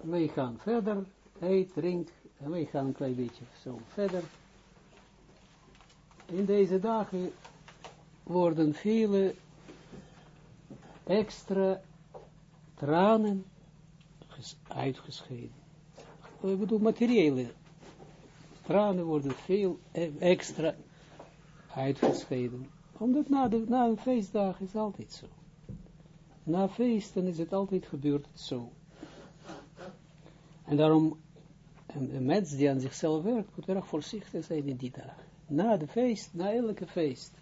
wij gaan verder, hij drinkt, en wij gaan een klein beetje zo verder. In deze dagen worden vele extra tranen uitgescheiden. Ik bedoel, materiële tranen worden veel e- extra uitgescheiden. Omdat na, de, na een feestdag is altijd zo. Na feesten is het altijd gebeurd zo. En daarom, een, mens die aan zichzelf werkt, moet erg voorzichtig zijn in die dag. Na de feest, na elke feest.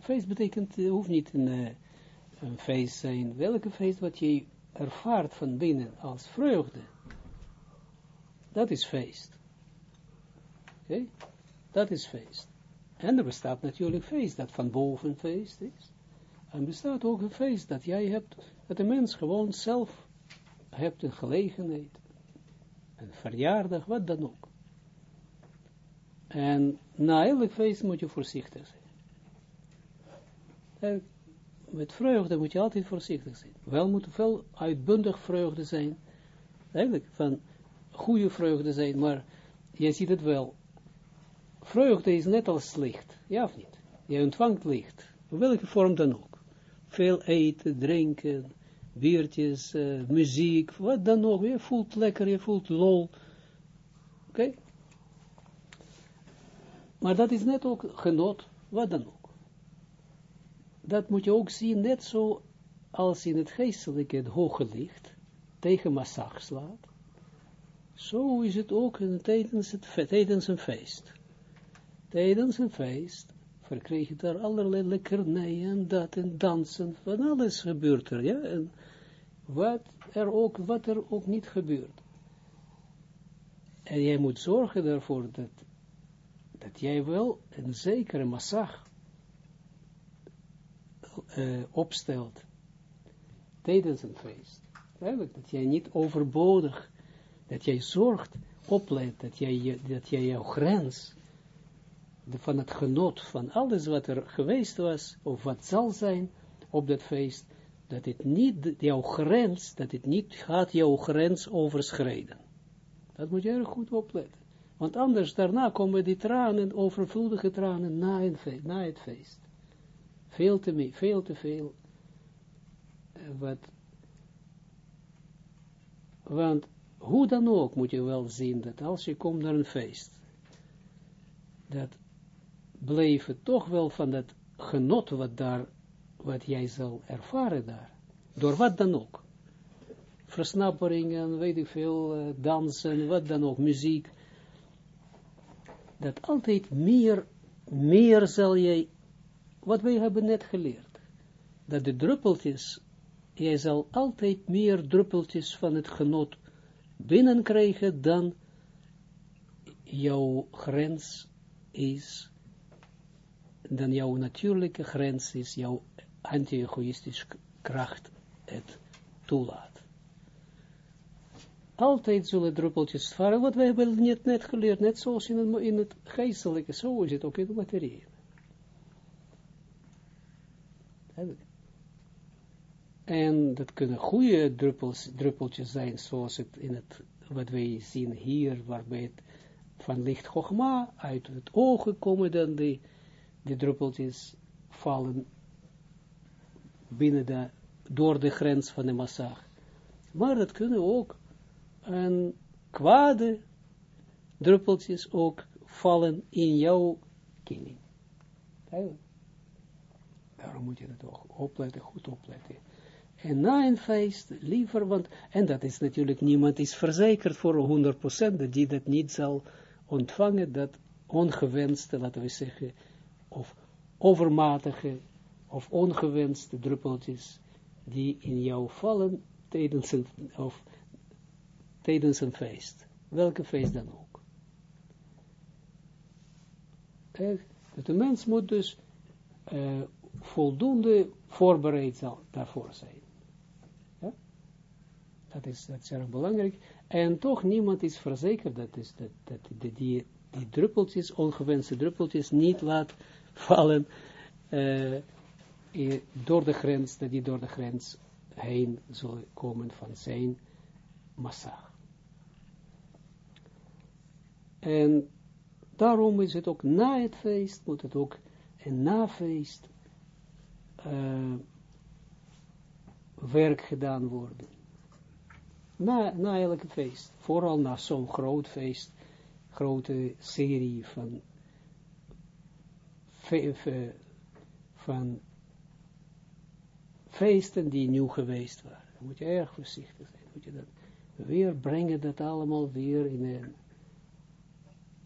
Feest betekent, het hoeft niet een, eh, een feest zijn. Welke feest wat je ervaart van binnen als vreugde. Dat is feest. Oké? Dat is feest. En er bestaat natuurlijk feest dat van boven feest is. En bestaat ook een feest dat jij hebt, dat de mens gewoon zelf hebt een gelegenheid. Een verjaardag, wat dan ook. En na elk feest moet je voorzichtig zijn. Met vreugde moet je altijd voorzichtig zijn. Wel moet veel uitbundig vreugde zijn. Eigenlijk van goede vreugde zijn, maar je ziet het wel. Vreugde is net als licht, ja of niet? Je ontvangt licht, welke vorm dan ook. Veel eten, drinken, biertjes, uh, muziek, wat dan ook. Je voelt lekker, je voelt lol. Oké? Maar dat is net ook genot, wat dan ook. Dat moet je ook zien, net zo als in het geestelijke het hoge licht tegen massag slaat. Zo is het ook tijdens, het, tijdens een feest. Tijdens een feest verkreeg je daar allerlei lekkernijen en dat en dansen, van alles gebeurt er, ja, en wat er ook, wat er ook niet gebeurt. En jij moet zorgen ervoor dat, dat jij wel een zekere massag uh, opstelt tijdens een feest. Dat jij niet overbodig, dat jij zorgt, oplet, dat jij, dat jij jouw grens van het genot van alles wat er geweest was, of wat zal zijn op dat feest, dat het niet jouw grens, dat het niet gaat jouw grens overschrijden. Dat moet je erg goed opletten. Want anders, daarna komen die tranen, overvloedige tranen, na, een feest, na het feest. Veel te, mee, veel te veel. Eh, wat, want hoe dan ook moet je wel zien dat als je komt naar een feest, dat blijven toch wel van dat genot wat daar, wat jij zal ervaren daar. Door wat dan ook. Versnapperingen, weet ik veel, uh, dansen, wat dan ook, muziek. Dat altijd meer, meer zal jij, wat wij hebben net geleerd. Dat de druppeltjes, jij zal altijd meer druppeltjes van het genot binnenkrijgen dan jouw grens is dan jouw natuurlijke grens is, jouw anti-egoïstische kracht het toelaat. Altijd zullen druppeltjes varen, wat wij hebben net, net geleerd, net zoals in het, in het geestelijke, zo is het ook in de materie. En dat kunnen goede druppels, druppeltjes zijn, zoals het in het, wat wij zien hier, waarbij het van licht Chogma uit het ogen komen dan die de druppeltjes vallen binnen de, door de grens van de massage. Maar dat kunnen ook een kwade druppeltjes ook vallen in jouw kini. Daarom moet je het ook opletten, goed opletten. En na een feest, liever, want, en dat is natuurlijk, niemand is verzekerd voor 100% dat die dat niet zal ontvangen, dat ongewenste, laten we zeggen, of overmatige of ongewenste druppeltjes die in jou vallen tijdens een, of tijdens een feest. Welke feest dan ook. De mens moet dus uh, voldoende voorbereid daarvoor zijn. Ja? Dat, is, dat is erg belangrijk. En toch niemand is verzekerd dat, is dat, dat die, die druppeltjes, ongewenste druppeltjes, niet laat vallen uh, door de grens, dat die door de grens heen zullen komen van zijn massa. En daarom is het ook na het feest, moet het ook een na-feest uh, werk gedaan worden. Na, na elke feest, vooral na zo'n groot feest, grote serie van, van feesten die nieuw geweest waren. Dan moet je erg voorzichtig zijn. Moet dat weer brengen, dat allemaal weer in een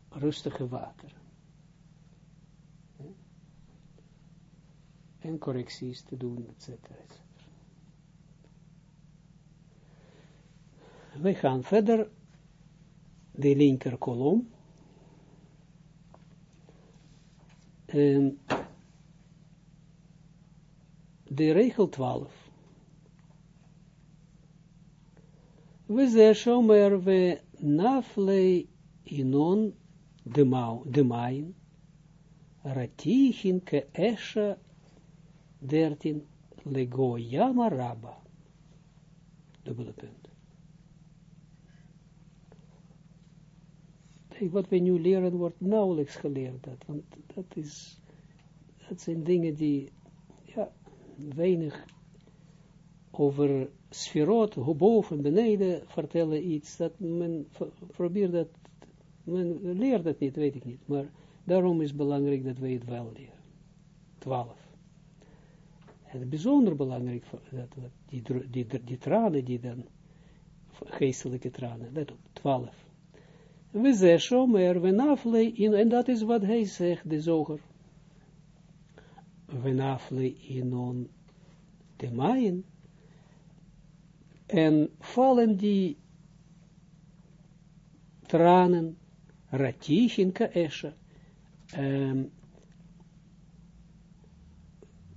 rustige water. En correcties te doen, etc. We gaan verder, de linker kolom. En de regel 12. We zeggen shomer we nafle inon de main, ratichin ke esha dertin lego yama rabba. Dubbele punt. wat we nu leren wordt nauwelijks geleerd, dat, want dat is, dat zijn dingen die, weinig over sferot, boven, beneden, vertellen iets, dat men probeert dat, men leert dat niet, weet ik niet, maar daarom is het belangrijk dat wij het wel leren. Twaalf. En het bijzonder belangrijk, dat, die, die, die, tranen die dan, geestelijke tranen, let op, twaalf. We zeggen shomer, we in, en dat is wat hij zegt, de zoger. We nafle inon de maaien, en vallen die tranen, ratichin kaesha, um,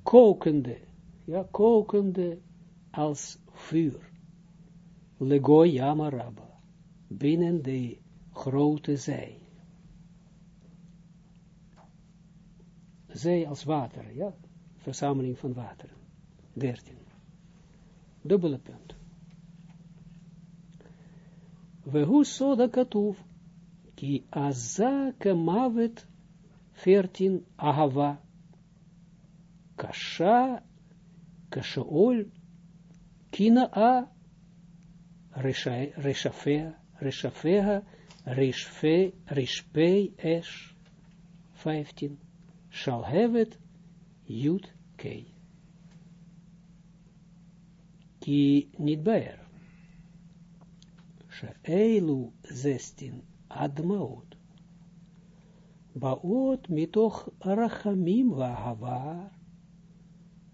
kokende, ja, kokende als vuur, lego yamaraba, binnen de grote zee. Zee als water, ja, verzameling van water. 13. Dubbele punt. We soda katuv, ki aza kemavet 14 ahava, kasha, kashaol, kina a, reshafea, reshafea, rishfe, rishpei esh, 15, shall have it, yud kei. Ki niet beer. She'eilu zestin admaot. Baot mitoch rachamim vahavar.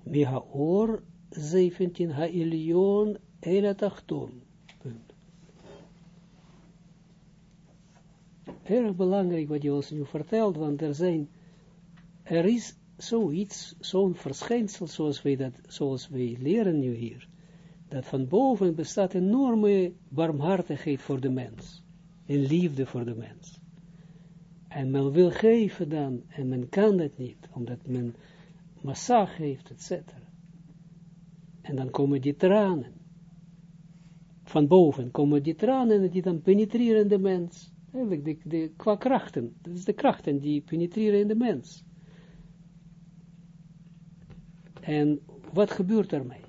Mihaor 17 ha'ilion elatachton. Erg belangrijk wat je ons nu vertelt, want er zijn, er is zoiets, zo'n verschijnsel zoals wij dat, zoals wij leren nu hier dat van boven bestaat enorme barmhartigheid voor de mens. En liefde voor de mens. En men wil geven dan, en men kan dat niet, omdat men massa geeft, etc. En dan komen die tranen. Van boven komen die tranen die dan penetreren de mens. De, de, qua krachten. Dat is de krachten die penetreren in de mens. En wat gebeurt ermee?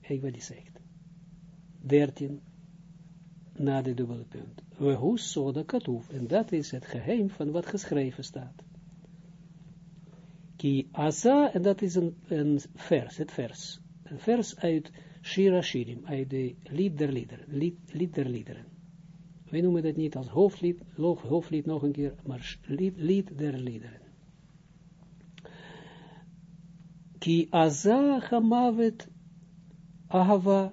Kijk wat hij zegt. 13 na de dubbele punt. We hoe soda katoef. En dat is het geheim van wat geschreven staat. Ki Aza, en dat is een, een vers, het vers. Een vers uit Shira Shirim, uit de lied der liederen. Lied, lied der liederen. Wij noemen dat niet als hoofdlied, hoofdlied nog een keer, maar lied, lied der liederen. Ki Aza hamavet Ahava,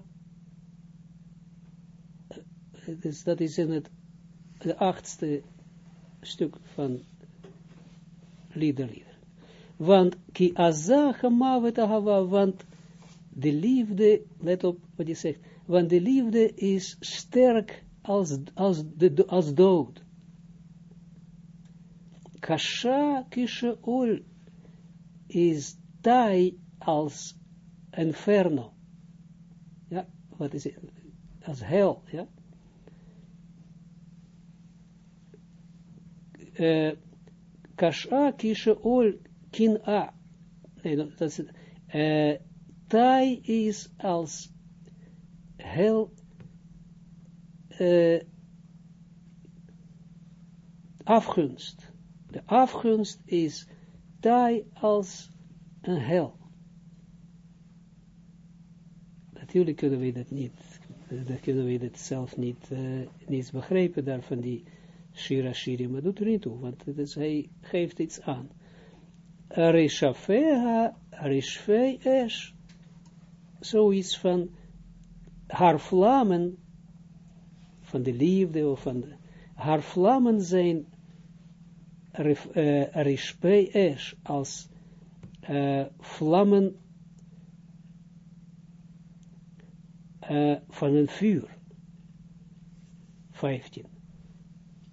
dus dat is in het de achtste stuk van lieder, lieder. Want ki azah mavet ahava, want de liefde, let op wat je zegt, want de liefde is sterk als, als, de, als dood. Kasha kisheol is taai als inferno wat is het, als hel, ja. uh, kasha kishe ol kin-a. Nee, dat is, uh, tai is als hel, uh, afgunst. De afgunst is tai als een hel. Natuurlijk kunnen we dat niet, dan kunnen we dat zelf niet, uh, niet begrijpen daar van die Shira Shiri, maar doet er niet toe, want is, hij geeft iets aan. Rishafeha, Rishfei Esh, zoiets van haar vlammen, van de liefde, of van de, haar vlammen zijn uh, Rishfei Esh, als uh, vlammen uh, van een vuur. 15.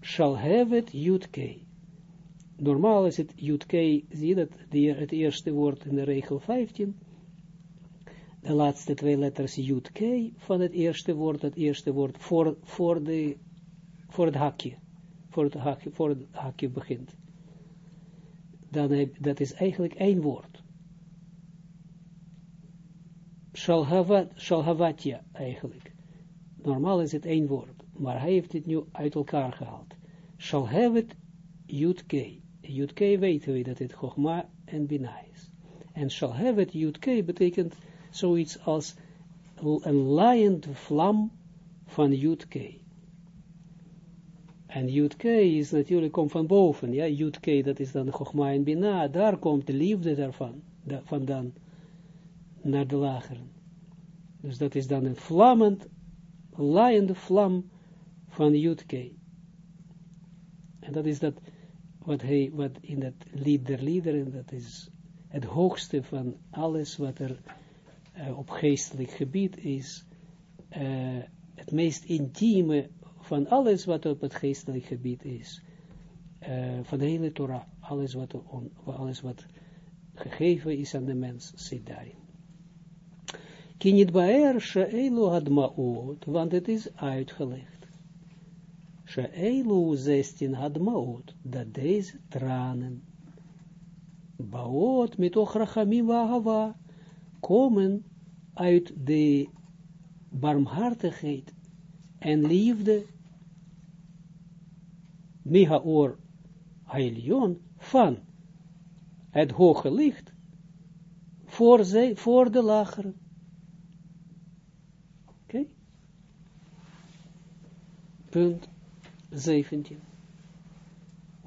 Shall have it Jutke. Normaal is het Jutke, zie dat, het eerste woord in de regel 15. De laatste twee letters Jutke van het eerste woord, het eerste woord voor, voor, de, voor het hakje. Voor het hakje, voor het hakje begint. Dan heb, dat is eigenlijk één woord. Shalhavatja eigenlijk. Normaal is het één woord, maar hij heeft het nu uit elkaar gehaald. Shalhavat Jutke. Jutke weten we dat het Chogma en Bina is. En Shalhavat Jutke betekent zoiets als een laaiend vlam van Jutke. En Jutke is natuurlijk, komt van boven, ja, Jutke, dat is dan Chogma en Bina, daar komt de liefde daarvan, da, vandaan naar de lageren. Dus dat is dan een vlammend, laaiende vlam van Jutke. En dat is dat, wat hij, wat in dat lied der liederen, dat is het hoogste van alles wat er uh, op geestelijk gebied is, uh, het meest intieme van alles wat op het geestelijk gebied is, uh, van de hele Torah, alles wat, on, alles wat gegeven is aan de mens, zit daarin. Kinit baer she'elu hadmaot, want het is uitgelegd. She'elu zestien hadmaot, dat deze tranen, baot met ochrachamim wahava, komen uit de barmhartigheid en liefde, mihaor hailion, van het hoge licht, voor, zij, voor de lageren. Punt 17.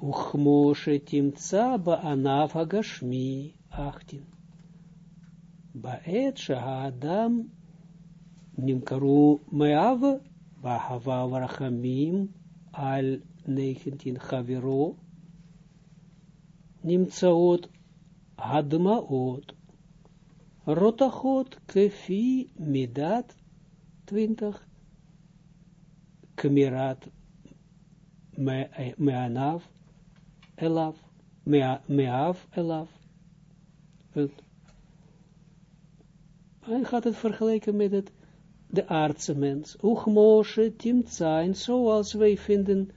Uchmoshe timtsa ba'anav hagashmi 18. Ba'et shahadam nimkaru me'av ba'hava varachamim al 19 chaviro nimtsaot hadmaot rotachot kefi midat 20 kmirat me'anav elaf, me'av elaf. Hij gaat het vergelijken met het, de aardse mens. Uchmoshe timtzain, zoals wij vinden,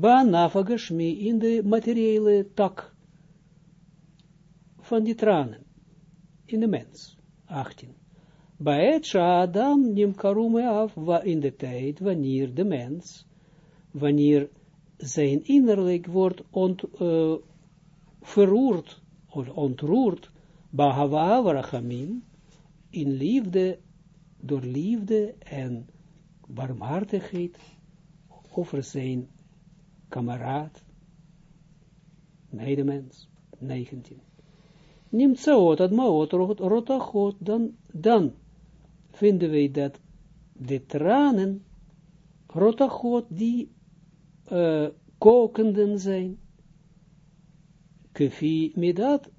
banavagashmi in de materiële tak van die tranen, in de mens. 18. Baet Adam nimkarume af, in de tijd wanneer de mens, wanneer zijn innerlijk wordt ont, uh, verroerd, of ontroerd, bahava in liefde, door liefde en barmhartigheid over zijn kameraad, medemens, 19. Neemt zo dat maot rotachot, dan, dan vinden wij dat de tranen, rotachot, die uh, kokenden zijn, kefi midat,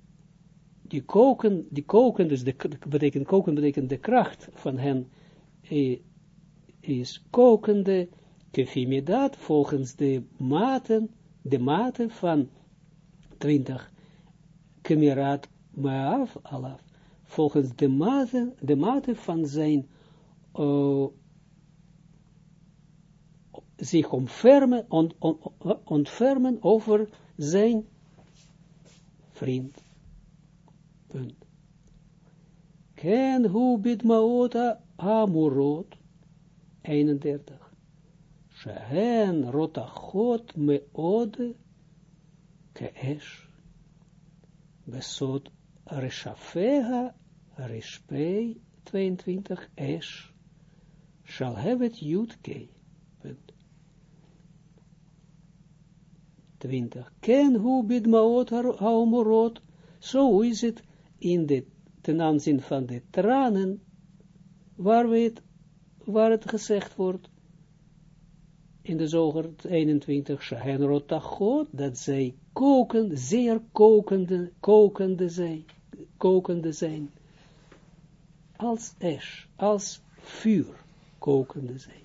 die koken, die koken, dus betekent koken betekent de kracht van hen, eh, is kokende, kefi midat, volgens de maten, de mate van 20, kemirat maaf alaf volgens de mate, de mate van zijn uh, zich ontfermen, ont, ont, ontfermen over zijn vriend. Punt. Ken hu bidmaota amurot, 31. Shehen rotachot meode keesh. Besot reshafeha reshpei 22 esh. Shall have it yud kei. Punt. 20. Ken hu bidmaot haomorot. Zo is het in de, ten aanzien van de tranen, waar, we het, waar het gezegd wordt, in de zoger 21, Shahen Rotachot, dat zij koken, zeer kokende, kokende zijn, kokende zijn, als ash, als vuur kokende zijn.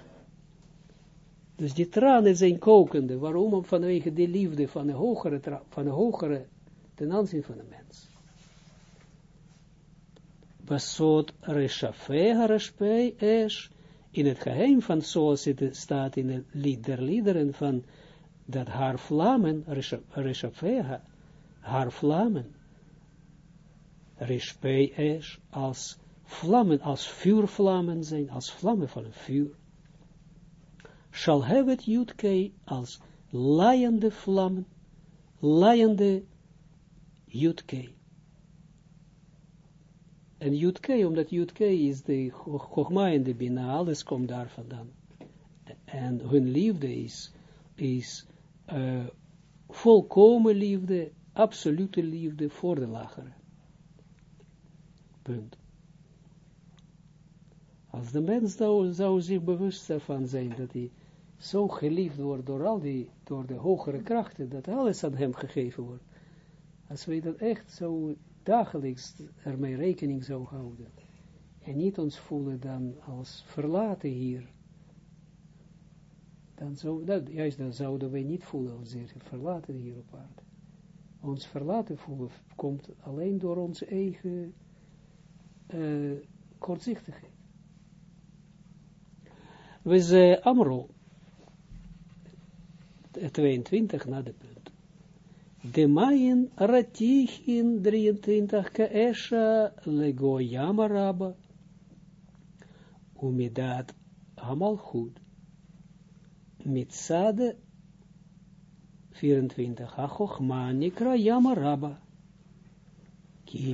Dus die tranen zijn kokende. Waarom? Vanwege de liefde van de hogere, van de hogere ten aanzien van de mens. Basot reshafeh reshpei esh, in het geheim van zoals het staat in het lied der liederen van dat haar vlammen, reshafeh, haar vlammen, reshpei esh, als vlammen, als vuurvlammen zijn, als vlammen van een vuur shall have it Jutke als laaiende vlammen, laaiende Jutke. En Jutke, omdat Jutke is de Chogma en de Bina, alles komt daar vandaan. En hun liefde is, is uh, volkomen liefde, absolute liefde voor de lagere. Punt. Als de mens zou, zou zich bewust van zijn dat hij zo geliefd wordt door al die, door de hogere krachten, dat alles aan hem gegeven wordt. Als wij dat echt zo dagelijks ermee rekening zou houden, en niet ons voelen dan als verlaten hier, dan zou, dat, juist dan zouden wij niet voelen als verlaten hier op aarde. Ons verlaten voelen komt alleen door onze eigen uh, kortzichtigheid. We zijn Amro, 22 na de punt. De maien ratichin 23 kaesha lego yamaraba umidat hamalchut mitzade 24 hachochma nikra yamaraba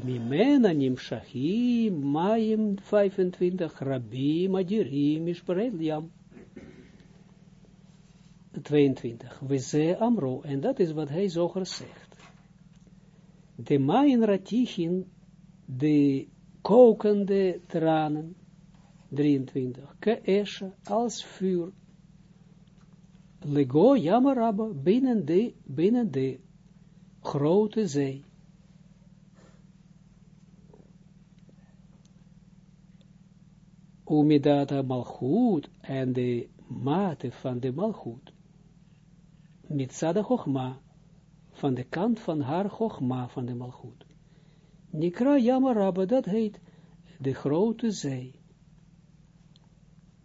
mimena nimshachim mayim 25 rabim adirim yam 22. We ze amro, en dat is wat hij zoger zegt. De main ratichin, de kokende tranen, 23. Keesha, als vuur. Lego yamarabba, binnen de, binnen de grote zee. Umidata malchut en de mate van de malchut mitzada chogma, van de kant van haar chogma van de malchut. Nikra Yamarabba, dat heet de grote zee.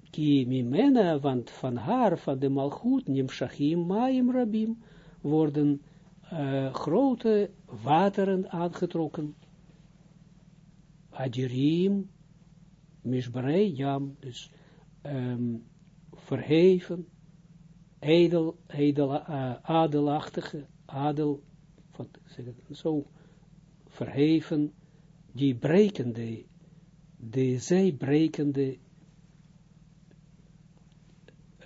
Ki mimena, want van haar, van de malchut, nimshachim maim rabim, worden grote wateren aangetrokken. Adirim, mishbarei jam, dus um, verheven, edel, edel, uh, adelachtige, adel, wat zeg het, zo verheven, die brekende, de zij brekende,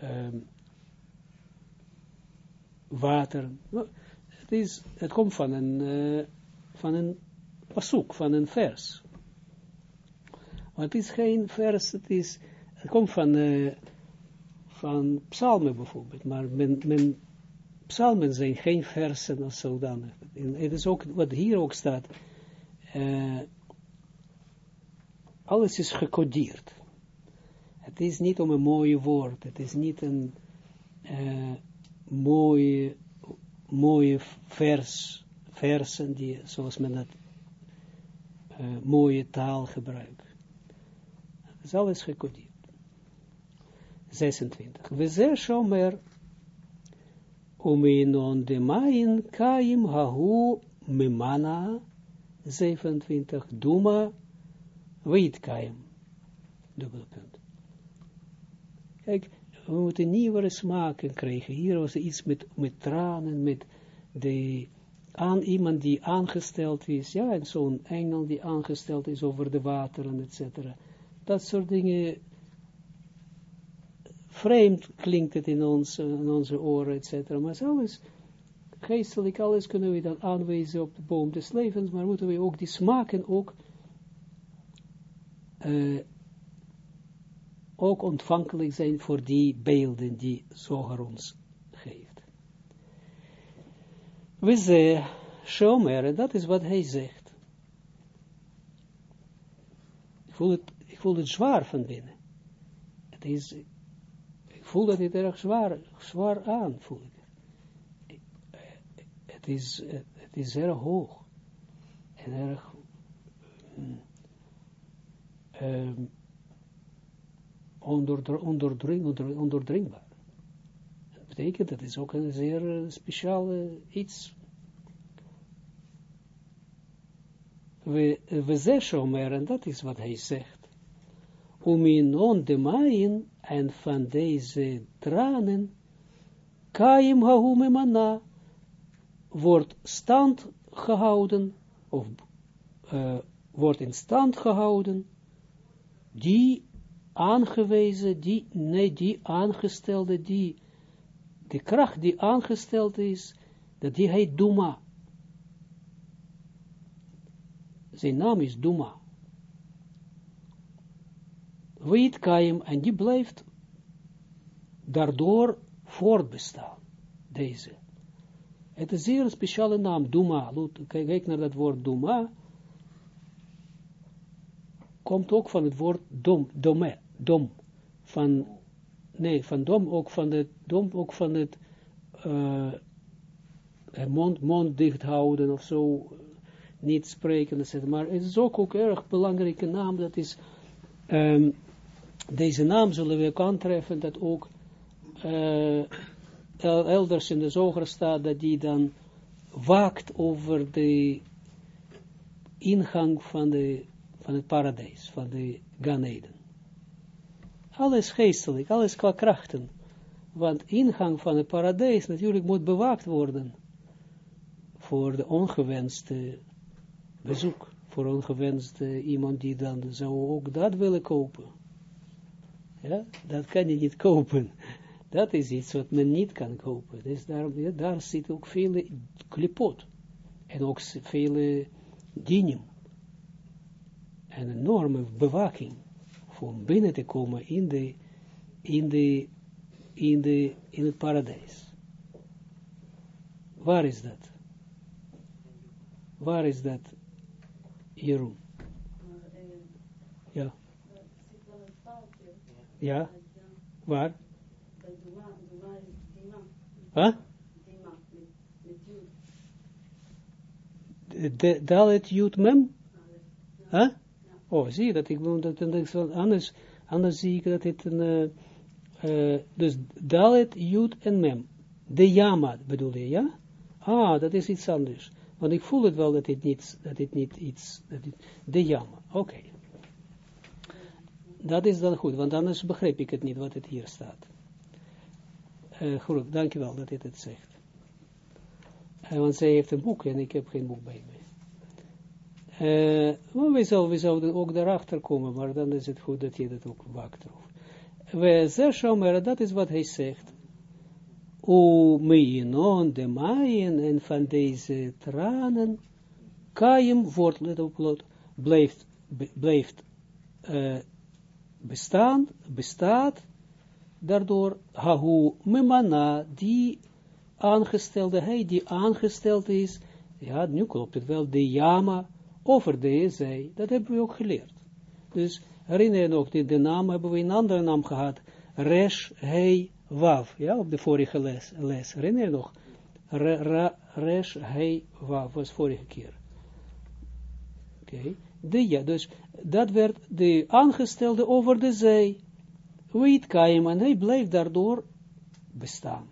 um, water. Het, is, het komt van een, uh, van een pasuk, van een vers. Maar het is geen vers, het, is, het komt van... Uh, van psalmen bijvoorbeeld, maar men, men, psalmen zijn geen versen als zodanig. En het is ook wat hier ook staat, uh, alles is gecodeerd. Het is niet om een mooie woord, het is niet een uh, mooie, mooie vers, versen die, zoals men dat uh, mooie taal gebruikt. Het is alles gecodeerd. 26. We ze shomer, uminon de main kaim hahu mimana, 27. Duma, weet kaim. Dubbele punt. Kijk, we moeten nieuwe smaken krijgen. Hier was iets met, met tranen, met de, aan iemand die aangesteld is, ja, en zo'n engel die aangesteld is over de wateren, etc. Dat soort dingen, vreemd klinkt het in, ons, in onze oren, etc. Maar alles, geestelijk, alles kunnen we dan aanwijzen op de boom des levens, maar moeten we ook die smaken ook uh, ook ontvankelijk zijn voor die beelden die Zoger ons geeft. We zeggen, Shomer, dat is wat hij zegt. Ik voel het, ik voel het zwaar van binnen. Het is, voel dat het erg zwaar, zwaar aan. Het is, het is erg hoog. En erg, um, onderdring, onderdring, onderdringbaar. Dat betekent, dat is ook een zeer uh, speciale iets. We, we zeggen en dat is wat hij zegt. Om in on de maaien en van deze tranen, kaim haume mana, wordt stand gehouden, of wordt in stand gehouden, die aangewezen, die, nee, die aangestelde, die, de kracht die aangesteld is, dat die heet Duma. Zijn naam is Duma. Weet Kaim, en die blijft daardoor voortbestaan, deze. Het is een zeer speciale naam, Duma. Kijk naar dat woord Duma. Komt ook van het woord dom, dome dom, van, nee, van dom, ook van het, dom, ook van het, uh, mond, mond dicht houden of zo, niet spreken, etc. Maar het is ook, ook erg belangrijke naam, dat is, um, deze naam zullen we ook aantreffen, dat ook uh, elders in de zoger staat, dat die dan waakt over de ingang van, de, van het paradijs, van de Ganeden. Alles geestelijk, alles qua krachten. Want ingang van het paradijs natuurlijk moet bewaakt worden voor de ongewenste bezoek. Voor ongewenste iemand die dan zou ook dat willen kopen. Ja, dat kan je niet kopen. Dat is iets wat men niet kan kopen. Dus daar, ja, daar zit ook veel klipot. En ook veel dinim. En enorme bewaking om binnen te komen in de, in de, in de, in het paradijs. Waar is dat? Waar is dat, Jeroen? Ja. Ja. Waar? Huh? Dalet Jut Mem? Huh? Oh, zie je dat? Ik wil dat, dat anders, anders zie ik dat het een, uh, uh, dus Dalet, Jud en Mem. De Yama bedoel je, ja? Ah, dat is iets anders. Want ik voel het wel dat het niet, dat niet iets, dat de Yama, oké. Okay. Dat is dan goed, want anders begrijp ik het niet wat het hier staat. Uh, goed, dankjewel dat dit het zegt. Uh, want zij heeft een boek en ik heb geen boek bij me. Uh, we, we zouden ook daarachter komen, maar dan is het goed dat je dat ook waakt We zeggen, dat is wat hij zegt. O meinon de maaien en van deze tranen, kaim wordt, let op, blijft, blijft bestaan, bestaat, daardoor, hahu memana, die aangestelde, hij die aangesteld is, ja, nu klopt het wel, de yama, over de zij, dat hebben we ook geleerd. Dus herinner je nog, de, de naam hebben we een andere naam gehad, Resh, Hei, Wav, ja, op de vorige les, les. herinner je nog, Resh, Hei, Wav, was vorige keer. Oké, okay. De ja, dus dat werd de aangestelde over de zee, weet kaim, en hij blijft daardoor bestaan.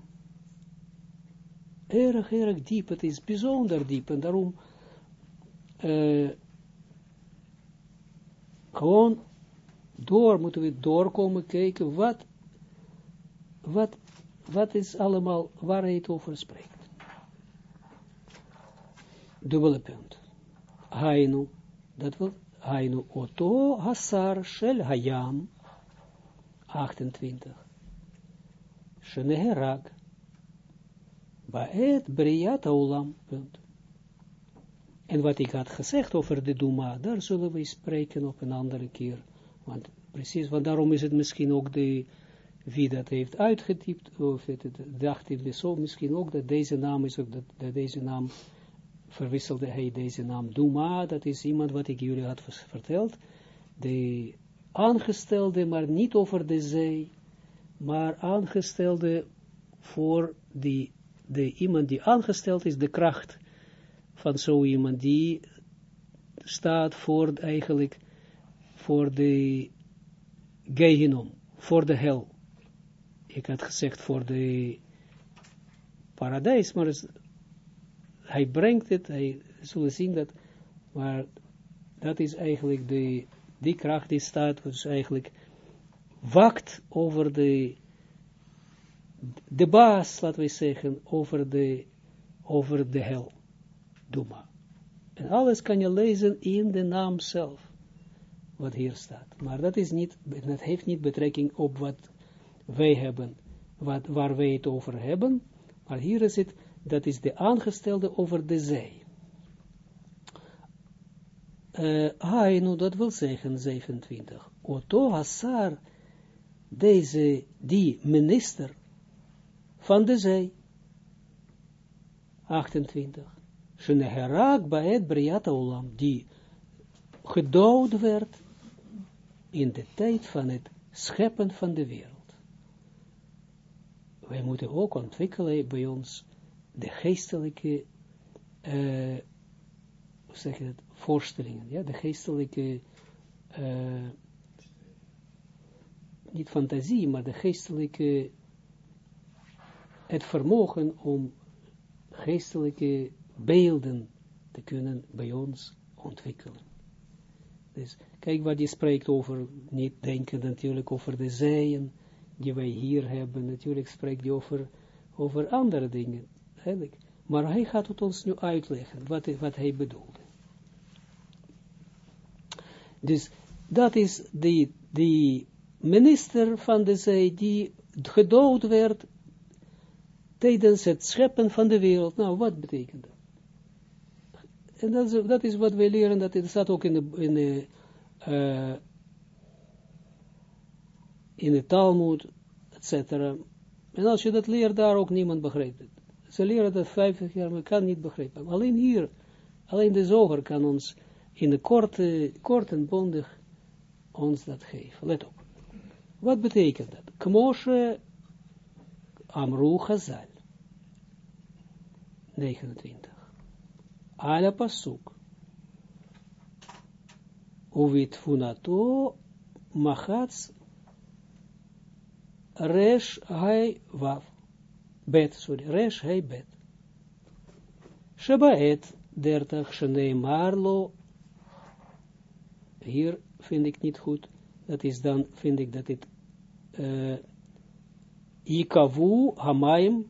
Erg, erg diep, het is bijzonder diep, en daarom uh, gewoon door, moeten we doorkomen kijken, wat, wat, wat is allemaal waar hij het over spreekt. Dubbele punt. Hainu, dat wil, Hainu oto hasar shel hayam, 28. Sheneherag, baet briat punt. En wat ik had gezegd over de Duma, daar zullen we spreken op een andere keer. Want precies, want daarom is het misschien ook de, wie dat heeft uitgetypt, of het, dacht in de zo, misschien ook dat deze naam is ook, dat deze naam, verwisselde hij deze naam Duma, dat is iemand wat ik jullie had verteld, de aangestelde, maar niet over de zee, maar aangestelde voor die, de, iemand die aangesteld is, de kracht van zo iemand die staat voor eigenlijk voor de Gehinom, voor de hel. Ik had gezegd voor de paradijs, maar hij brengt het, hij zullen zien dat, maar dat is eigenlijk de, die kracht die staat, dus eigenlijk wacht over de, de baas, laten we zeggen, over de, over de hel. Duma. En alles kan je lezen in de naam zelf, wat hier staat. Maar dat, is niet, dat heeft niet betrekking op wat wij hebben, wat, waar wij het over hebben. Maar hier is het, dat is de aangestelde over de zee. Uh, nu dat wil zeggen, 27. Oto Hassar, deze, die minister van de zee. 28. Sheneherak baet briata olam, die gedood werd in de tijd van het scheppen van de wereld. Wij moeten ook ontwikkelen bij ons de geestelijke, uh, hoe zeg je voorstellingen, ja, de geestelijke, uh, niet fantasie, maar de geestelijke, het vermogen om geestelijke beelden te kunnen bij ons ontwikkelen. Dus kijk wat je spreekt over, niet denken natuurlijk over de zeeën die wij hier hebben, natuurlijk spreekt hij over, over andere dingen. Maar hij gaat het ons nu uitleggen, wat, wat hij bedoelde. Dus dat is die, minister van de zee die gedood werd tijdens het scheppen van de wereld. Nou, wat betekent dat? En dat is, dat is wat wij leren, dat het staat ook in de, in de, uh, in de Talmud, etc. En als je dat leert, daar ook niemand begrijpt het. Ze leren dat 50 jaar, maar kan niet begrijpen. Alleen hier, alleen de zoger kan ons in de korte, kort en bondig ons dat geven. Let op. Wat betekent dat? Kmoshe Amru Chazal. 29 ala pasuk. Uvit funato machats resh hai vav. Bet, sorry, resh hai bet. Shabaet, dertig, shenei marlo. Hier vind ik niet goed. Dat is dan, vind ik dat het uh, Ikavu Hamaim.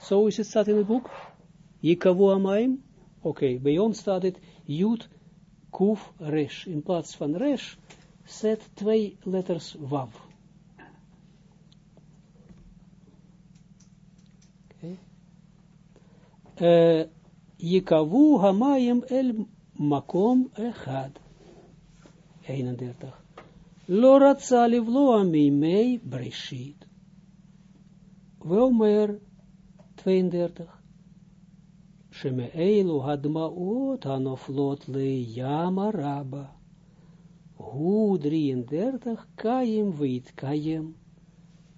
Zo is het staat in het boek. Ikavu Hamaim. Oké, okay, bij ons staat het Jud Kuf Resh. In plaats van Resh, zet twee letters Wav. Yikavu Hamayim El Makom Echad. 31. Lorat Saliv Loa Mimei Breshit. Welmer 32. Sheme Eilu Hadmaot Hanoflot Le Yama Rabba. Hu 33 Kayim Vit Kayim.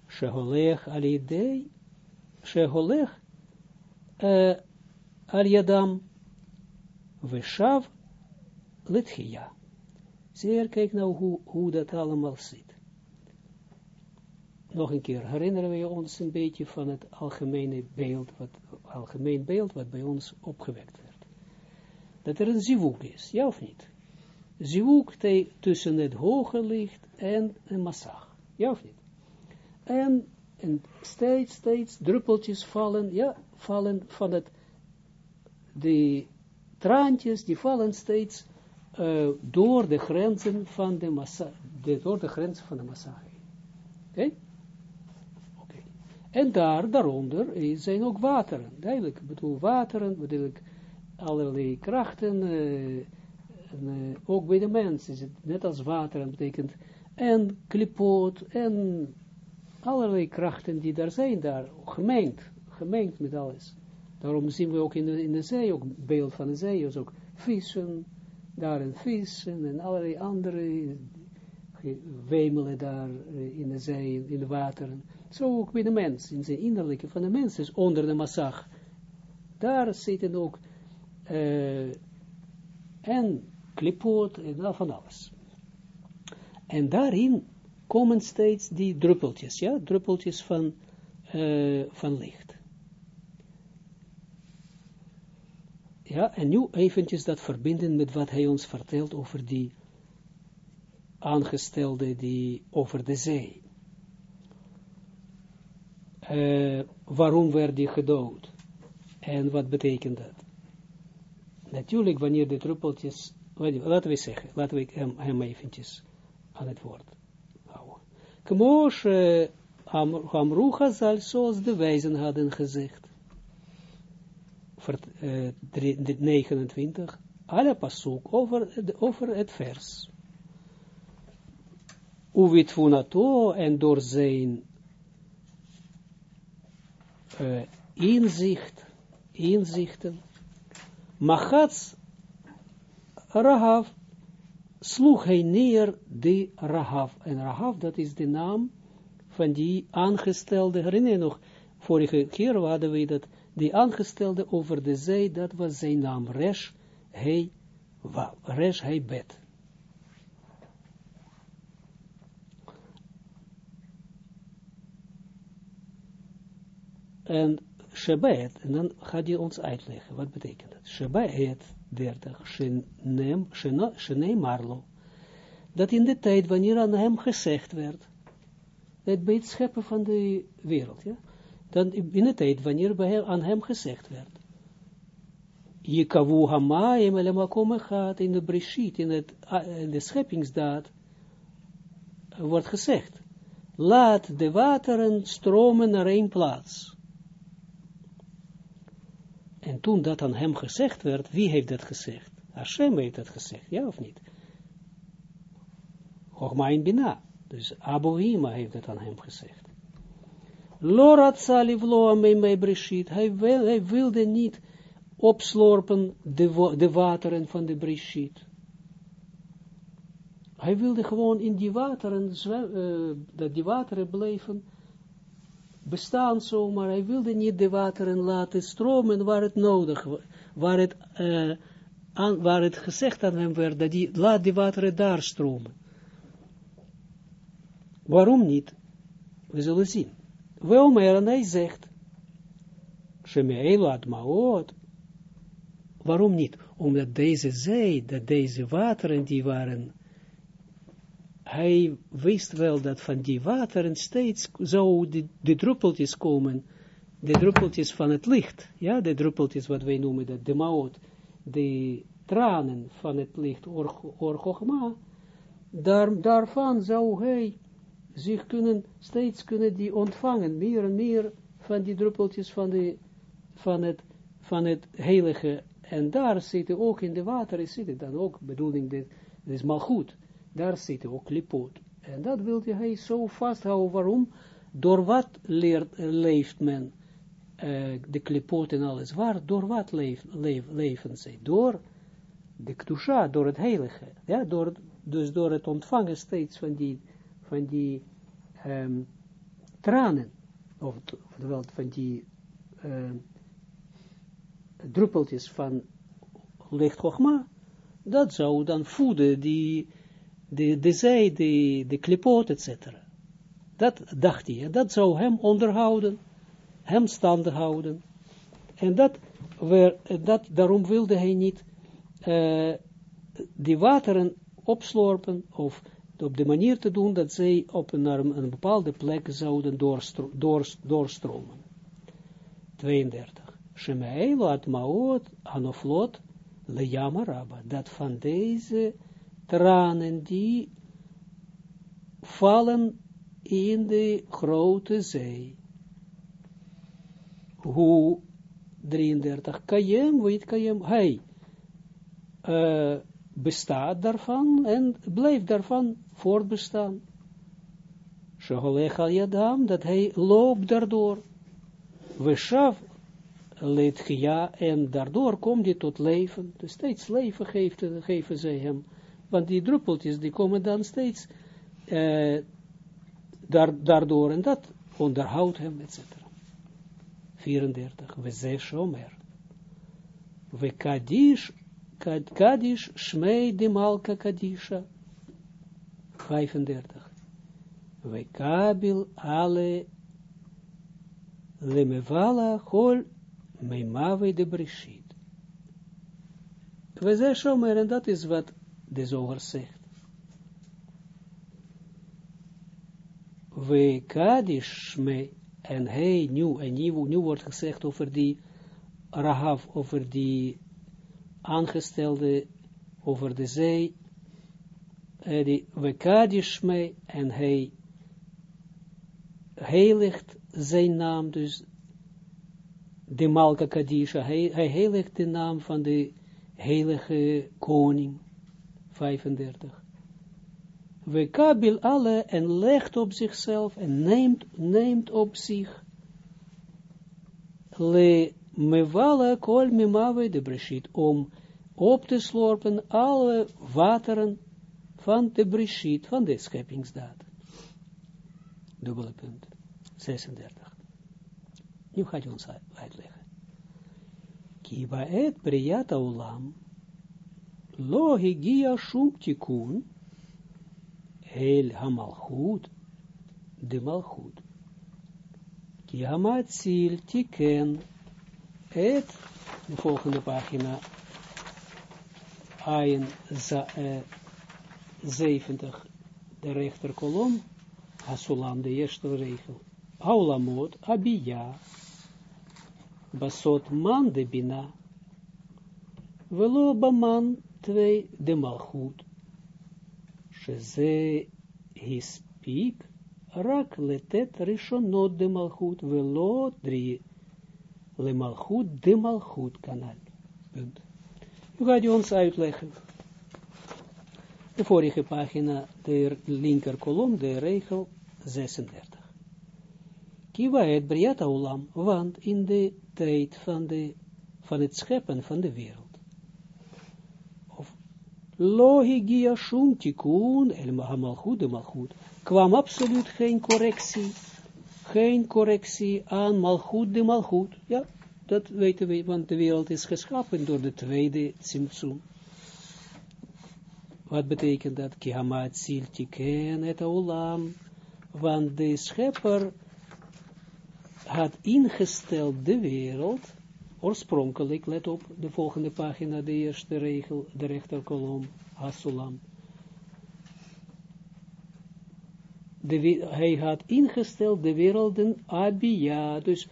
Sheholech Alidei. Sheholech uh, Al Yadam. Veshav Litchia. Zeer, kijk nou hoe, hoe dat allemaal zit. nog een keer, herinneren we ons een beetje van het algemene beeld, wat, algemeen beeld wat bij ons opgewekt werd. Dat er een zivuk is, ja of niet? Zivuk tussen het hoge licht en een massag, ja of niet? En, en steeds, steeds druppeltjes vallen, ja, vallen van het, de traantjes, die vallen steeds uh, door de grenzen van de massa, de, door de grenzen van de massage. Oké? Okay? En daar, daaronder, zijn ook wateren. Duidelijk, ik bedoel wateren, bedoel allerlei krachten, uh, en, ook bij de mens is het net als wateren, betekent en klipoot, en allerlei krachten die daar zijn, daar gemengd, gemengd met alles. Daarom zien we ook in de, in de zee, ook beeld van de zee, dus ook vissen, daar een vissen en allerlei andere wemelen daar eh, in de zee, in de wateren. Zo ook bij de mens, in zijn innerlijke van de mens, is onder de massag. Daar zitten ook uh, en klipoot en van alles. En daarin komen steeds die druppeltjes, ja, druppeltjes van, van licht. Ja, en nu eventjes dat verbinden met wat hij ons vertelt over die aangestelde die over de zee. Uh, waarom werd die gedood? En wat betekent dat? Natuurlijk, wanneer de druppeltjes, laten we zeggen, laten we hem, hem eventjes aan het woord houden. Kmoos zal zoals de wijzen hadden gezegd. Voor, uh, 29, alle pasuk over, over het vers. Uvitfunato en door zijn uh, inzicht, inzichten, Machats Rahav sloeg hij neer de Rahav. En Rahav, dat is de naam van die aangestelde, herinner je nog, vorige keer hadden we dat, die aangestelde over de zee, dat was zijn naam, Resh, hij, Resh, hij bet. En Shabbat, en dan gaat hij ons uitleggen, wat betekent dat? Shabbat 30, Shenei Marlo, dat in de tijd wanneer aan hem gezegd werd, het bij het scheppen van de wereld, ja, dan in de tijd wanneer bij hem, aan hem gezegd werd, Yekavu Hamayim elemakom gaat in de Breshit, in, het, in de scheppingsdaad, wordt gezegd, laat de wateren stromen naar één plaats. En toen dat aan hem gezegd werd, wie heeft dat gezegd? Hashem heeft dat gezegd, ja of niet? Chogma in Bina. Dus Abouhima heeft dat aan hem gezegd. Lorat salivloa me breshit. Hij, hij wilde niet opslorpen de, de wateren van de breshit. Hij wilde gewoon in die wateren, uh, dat die wateren bleven bestaan zomaar, hij wilde niet de wateren laten stromen waar het nodig was, waar het, aan, waar het gezegd aan hem werd, dat die, laat die wateren daar stromen. Waarom niet? We zullen zien. Weomer, en hij zegt, Shemeelu Admaot, waarom niet? Omdat deze zee, dat deze wateren, die waren hij wist wel dat van die wateren steeds zo de, druppeltjes komen, de druppeltjes van het licht, ja, de druppeltjes wat wij noemen dat de maot, de tranen van het licht, or, daar, daarvan zou hij zich kunnen, steeds kunnen die ontvangen, meer en meer van die druppeltjes van, de, van, het, van het heilige, en daar zitten ook in de wateren, zitten dan ook, bedoeling, dit, is maar goed, daar zit ook lipot. En dat wilde hij zo vasthouden. Waarom? Door wat leeft men uh, de klipot en alles? Waar, door wat leven zij? Door de ktusha, door het heilige. Ja, door, dus door het ontvangen steeds van die, van die um, tranen. Of, oftewel van die um, druppeltjes van licht. Dat zou dan voeden die de, de zij, de, de etc. Dat dacht hij, dat zou hem onderhouden, hem staande houden. En dat, weer, dat, daarom wilde hij niet uh, die wateren opslorpen, of op de manier te doen dat zij op een, naar een bepaalde plek zouden doorstro door, doorstromen. 32. Shemei laat maot anoflot le yamaraba. Dat van deze tranen die vallen in de grote zee. Hoe 33. Kayem, weet kayem, hij uh, bestaat daarvan en blijft daarvan voortbestaan. Sheholech al yadam, dat hij loopt daardoor. We shav leed ja en daardoor komt hij tot leven. Dus steeds leven geeft, geven zij hem. Want die druppeltjes, die komen dan steeds daar, daardoor en dat onderhoudt hem, etc. 34. We zei shomer. We kadish, kadish shmei de malka kadisha. 35. We kabil ale lemevala hol meimave de brishit. We zei shomer en dat is wat de zoger zegt. We kadish shmei en hij nu, en nu, nu wordt gezegd over die Rahav, over die aangestelde, over de zee, uh, die Wekadishme, en hij heiligt zijn naam, dus de Malka Kadisha, hij, heiligt de naam van de heilige koning, 35 we kabil alle en legt op zichzelf en neemt, neemt op zich le mevala kol mimave de breshit om op te slorpen alle wateren van de breshit, van de scheppingsdaad. Dubbele punt. 36. Nu gaat hij ons uitleggen. Kiba et priyata ulam lo higia shum tikun El Hamalchut, de Malchut. Ki Hamatzil Tiken, et, de volgende pagina, Ayin za, eh, 70, de rechterkolom, Hasulam, de eerste regel. Aulamot, Abiya Basot man de bina, Velo baman twee de malchut, Sheze hispik, Rak letet rishonot de malchut, Velo drie le malchut de malchut. Punt. U gaat uitleggen. De vorige pagina, de linker kolom, de regel 36. Kiva het Briata Olam, want in de tijd van, de, van het scheppen van de wereld lo higia shum tikun el malchut de malchut. Kwam absoluut geen correctie, geen correctie aan malchut de malchut. Ja, dat weten we, want de wereld is geschapen door de tweede Tsimtsum. Wat betekent dat? Et olam. Want de schepper had ingesteld de wereld oorspronkelijk, let op, de volgende pagina, de eerste regel, de rechterkolom, Hasulam. De, hij had ingesteld de werelden Abia, dus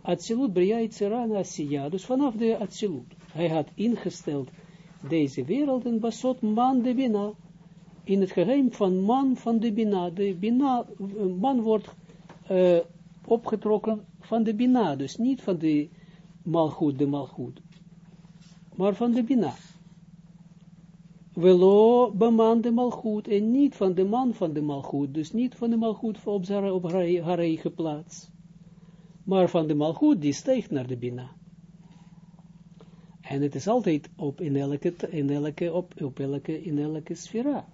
Atsilut, Bria, Itzerana, Asiya, dus vanaf de Atsilut. Hij had ingesteld deze werelden, Basot, man de Bina, in het geheim van man van de Bina. De Bina, man wordt uh, opgetrokken van de Bina, dus niet van de malchut, de malchut, maar van de bina. Velo beman de malchut, en niet van de man van de malchut, dus niet van de malchut op op haar, eigen plaats, maar van de malchut die steekt naar de bina. En het is altijd op in elke, op, op elke, in elke sfera.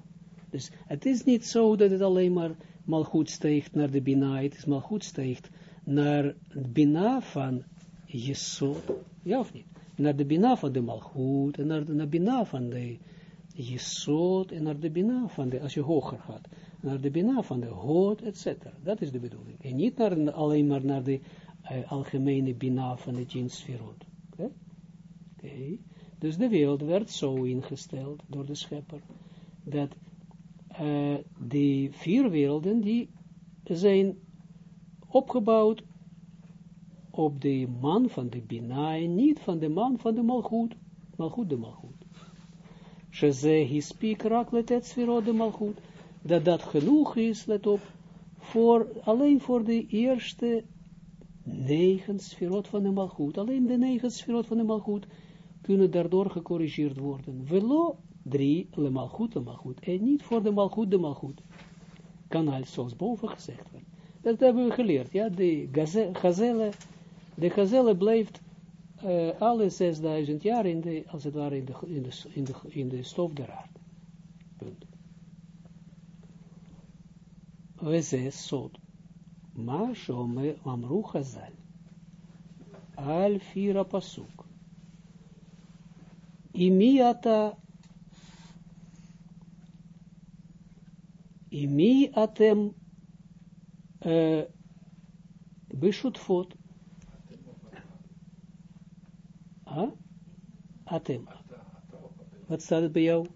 Dus het is niet zo dat het alleen maar mal goed steekt naar de Bina, het is mal goed steekt naar de Bina van Jesod, ja of niet? Naar de Bina van de Malchut, en naar de naar Bina van de Jesod, en naar de Bina van de, als je hoger gaat, naar de Bina van de Hood, etc. Dat is de bedoeling. En niet naar, alleen maar naar de eh, algemene Bina van de Jinsfirot. Okay? Dus de wereld werd zo ingesteld door de schepper, dat uh, die vier werelden, die zijn opgebouwd op de man van de binai, niet van de man van de Malchut. malgoed de Malchut. Shezeh hispiek raklet et de Malchut. Dat dat genoeg is, let op, voor, alleen voor de eerste negen sferot van de Malchut. Alleen de negen sferot van de Malchut kunnen daardoor gecorrigeerd worden. Velo drie le Malchut le Malchut. En niet voor de Malchut de Malchut. Kan al zoals boven gezegd worden. Dat hebben we geleerd, ja, de gazelle de gazelle blijft uh, alle 6000 jaar in de, als het ware, in de, in de, in de, stof der aarde. Punt. We zes sod. Ma shome amru chazal. Al fira pasuk. Imi ata Imi atem uh, bishutfot Huh? Atem. Wat staat het bij jou?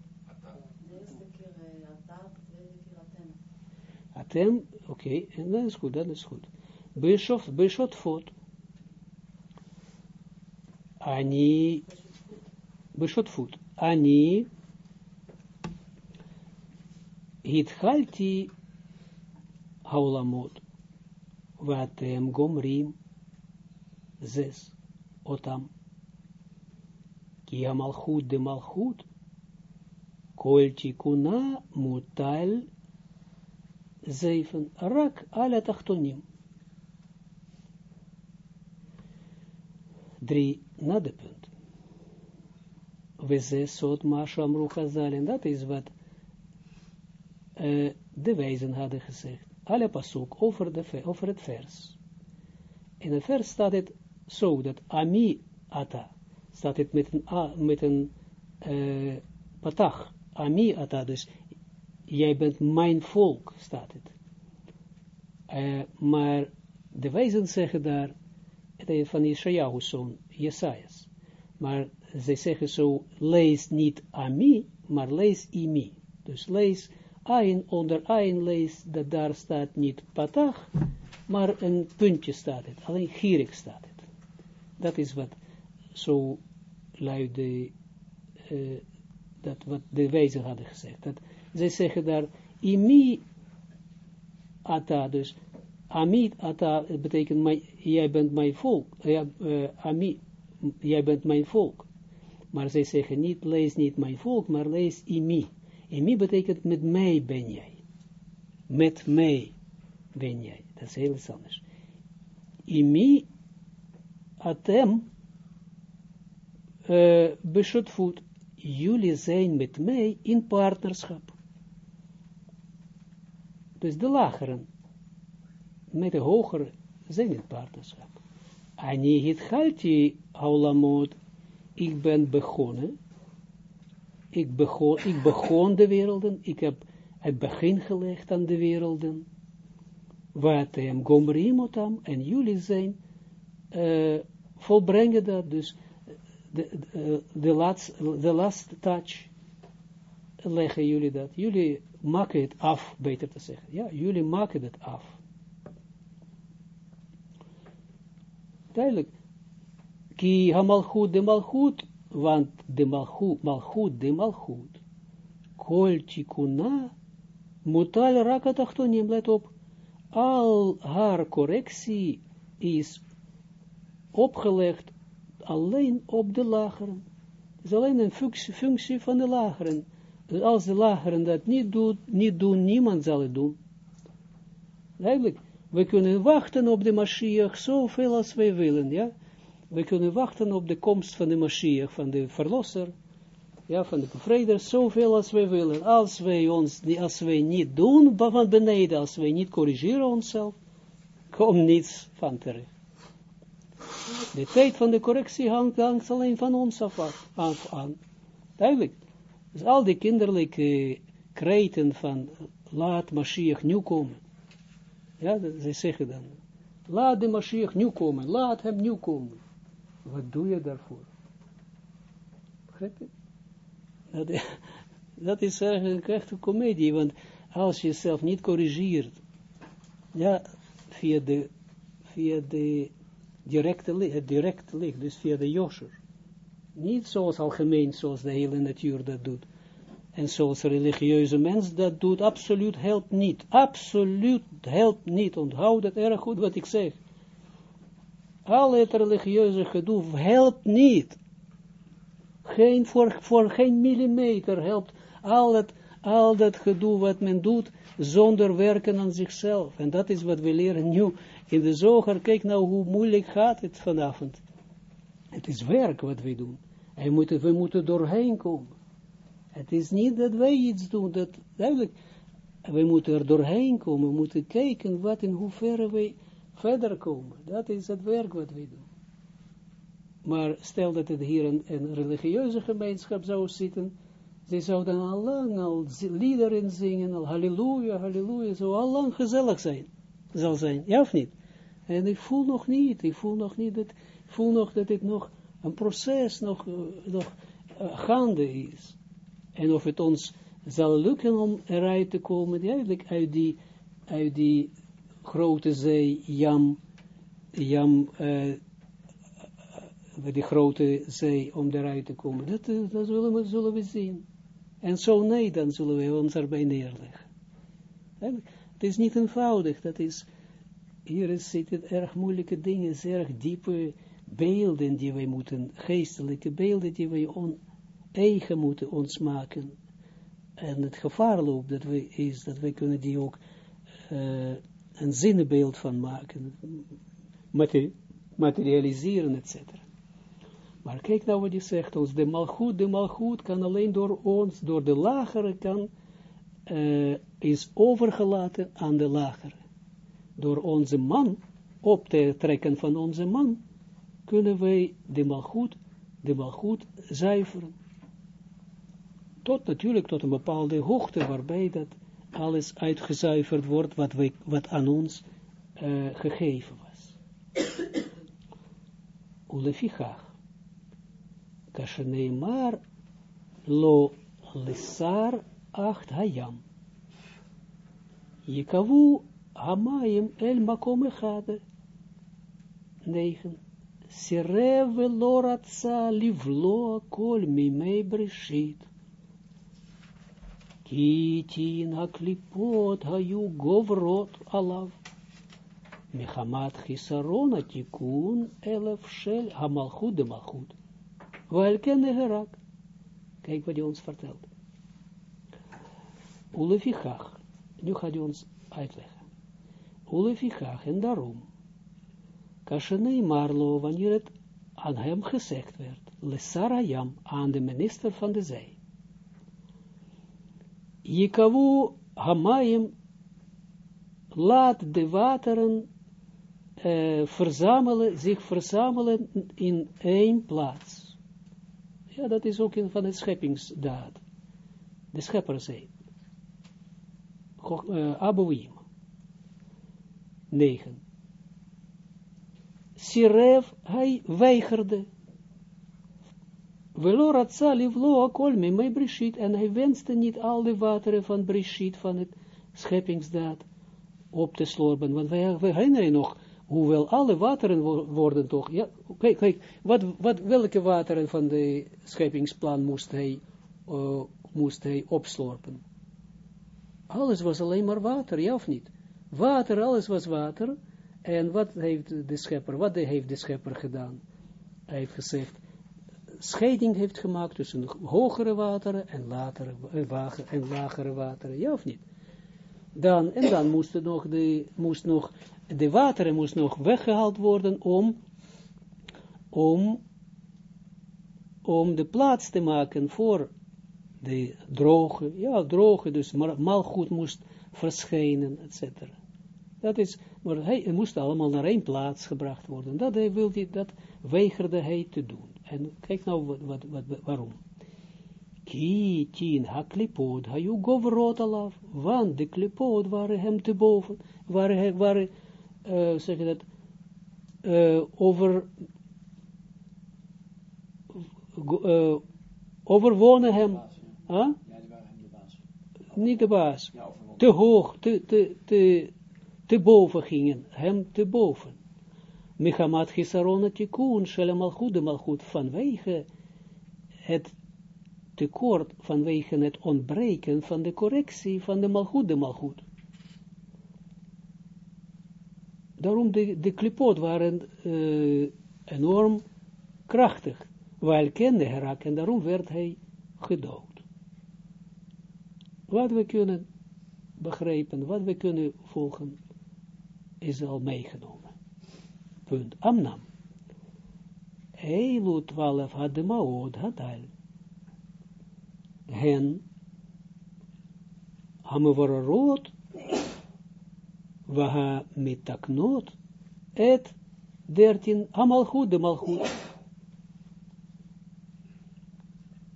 Atem, oké, en dat is goed, dat is goed. Bischof, bischof fot. Ani, bischof fot. Ani, התחלתי העולמות, ואתם גומרים זס אותם. Ki malchut de malchut, kol tikuna mutal zeven, rak ala tachtonim. Drie, na de punt. We ze sot masha amru dat is wat uh, de wijzen hadden gezegd. Alle pasuk over, de, over het vers. In het vers staat het zo, dat ami ata, staat het met een, met een uh, patach, ami ata, dus jij bent mijn volk, staat het. Uh, maar de wijzen zeggen daar, het van Ishayahu zoon, Jesajas, maar ze zeggen zo, lees niet ami, maar lees imi. Dus lees ein onder ein lees, dat daar staat niet patach, maar een puntje staat het, alleen gierig staat het. Dat is wat zo luidde, uh, dat wat de wijzen hadden gezegd. Dat zij zeggen daar, imi ata, dus amit ata, betekent, my, jij bent mijn volk, uh, uh, ami, jij bent mijn volk. Maar zij zeggen niet, lees niet mijn volk, maar lees imi. Imi betekent met mij ben jij. Met mij ben jij. Dat is heel iets anders. Imi atem uh, voet, jullie zijn met mij in partnerschap. Dus de lageren, met de hogere, zijn in partnerschap. Ani het galti haulamot, ik ben begonnen, ik begon, ik begon de werelden, ik heb het begin gelegd aan de werelden, wat hem gomrimotam, en jullie zijn, uh, volbrengen dat, dus de, de, de, laatste, de last touch leggen jullie dat. Jullie maken het af, beter te zeggen. Ja, jullie maken het af. Duidelijk. Ki hamalchut de malchut, want de malchut, malchut de malchut, kol tikuna, mutal rakatachtonim, let op, al haar correctie is opgelegd alleen op de lageren. Het is alleen een functie, functie van de lageren. Als de lageren dat niet, doet, niet doen, niemand zal het doen. Eigenlijk, we kunnen wachten op de Mashiach zoveel als wij willen, ja. We kunnen wachten op de komst van de Mashiach, van de verlosser, ja, van de bevrijder, zoveel als wij willen. Als wij ons, als wij niet doen van beneden, als wij niet corrigeren onszelf, komt niets van terecht. De tijd van de correctie hangt, hangt alleen van ons af, aan. Duidelijk. Dus al die kinderlijke kreten van laat Mashiach nu komen. Ja, ze zeggen dan, laat de Mashiach nu komen, laat hem nu komen. Wat doe je daarvoor? Begrijp je? Dat, is eigenlijk echt een komedie, want als je jezelf niet corrigeert, ja, via de, via de directe, het directe licht, dus via de Josher, niet zoals algemeen, zoals de hele natuur dat doet, en zoals religieuze mens dat doet, absoluut helpt niet, absoluut helpt niet, onthoud het erg goed wat ik zeg. Al het religieuze gedoe helpt niet. Geen, voor, voor geen millimeter helpt al, het, al dat gedoe wat men doet, zonder werken aan zichzelf. En dat is wat we leren nu in de zoger. Kijk nou hoe moeilijk gaat het vanavond. Het is werk wat we doen. En we moeten, we moeten doorheen komen. Het is niet dat wij iets doen, dat duidelijk, we moeten er doorheen komen, we moeten kijken wat in hoeverre wij verder komen. Dat is het werk wat wij doen. Maar stel dat het hier een, een religieuze gemeenschap zou zitten, ze zouden al lang al liederen zingen, al halleluja, halleluja, zou al lang gezellig zijn, zal zijn, ja of niet? En ik voel nog niet, ik voel nog niet dat, ik voel nog dat dit nog een proces nog, uh, nog uh, gaande is. En of het ons zal lukken om eruit te komen, eigenlijk uit die, uit die grote zee, Jam, Jam, uh, die grote zee, om eruit te komen. Dat, dat zullen, we, zullen we zien. En zo nee, dan zullen we ons erbij neerleggen. Het is niet eenvoudig, dat is, hier zitten erg moeilijke dingen, erg diepe beelden die wij moeten, geestelijke beelden die wij on, eigen moeten ons maken. En het gevaar loopt dat we, is dat wij kunnen die ook een zinnenbeeld van maken, materialiseren, etc. Maar kijk nou wat hij zegt ons, de malgoed, de malgoed kan alleen door ons, door de lagere kan, uh, is overgelaten aan de lagere. Door onze man, op te trekken van onze man, kunnen wij de malgoed, de malgoed zuiveren. Tot natuurlijk tot een bepaalde hoogte, waarbij dat alles uitgezuiverd wordt wat, wij, wat aan ons uh, gegeven was. Ulefichach. Kashaneimar lo lisar acht hayam. Yikavu hamayim el makom echade. 9. Sirev loratza livlo kol mimei brishit. Kitin haklipot hayu govrot alav. Mechamat chisarona tikun elef shel hamalchut de malchut. Welken gerak. Kijk wat hij ons vertelt. Ulefichach. Nu gaat hij ons uitleggen. Ulefichach en daarom. Kashenei Marlo, wanneer het aan hem gezegd werd. Lesarayam, aan de minister van de zee. Jikavu Hamayim, laat de wateren uh, verzamelen, zich verzamelen in één plaats. Ja, dat is ook in van het scheppingsdaad. De schepper zei. Uh, Abouim. 9. Sirev, hij weigerde. En hij wenste niet al de wateren van brishit, van het scheppingsdaad, op te slorpen. Want wij, wij herinneren nog hoewel alle wateren worden toch, ja, kijk, kijk, wat, wat, welke wateren van de scheppingsplan moest hij, uh, moest hij opslorpen? Alles was alleen maar water, ja of niet? Water, alles was water, en wat heeft de schepper, wat heeft de schepper gedaan? Hij heeft gezegd, scheiding heeft gemaakt tussen hogere wateren en, latere, en lagere wateren, ja of niet? Dan, en dan moest, nog de, moest nog de wateren moest nog weggehaald worden om, om, om de plaats te maken voor de droge, ja, droge, dus malgoed moest verschijnen, etc. Dat is, maar hij moest allemaal naar één plaats gebracht worden. Dat, hij wilde, dat weigerde hij te doen. En kijk nou wat, wat, wat, waarom. Ki tien haklipot hayu govrot alaf, want de klipot waren hem te boven, waren, waren uh, zeg je dat, uh, over, uh, overwonnen hem. Huh? Ja, die waren hem de baas. Niet de baas. Ja, te hoog, te, te, te, te boven gingen, hem te boven. Mechamat Gisaron Tikkun, Shalom Malchut, de Malchut, vanwege het tekort, vanwege het ontbreken van de correctie van de Malchut, de Malchut. Daarom de, de klipot waren enorm krachtig, wel kende Herak, en daarom werd hij gedood. Wat we kunnen begrijpen, wat we kunnen volgen, is al meegenomen. Punt. Amnam. Eilu twaalf had de hadal. Hen rood, waha mitaknot, et dertien amalchut de malchut.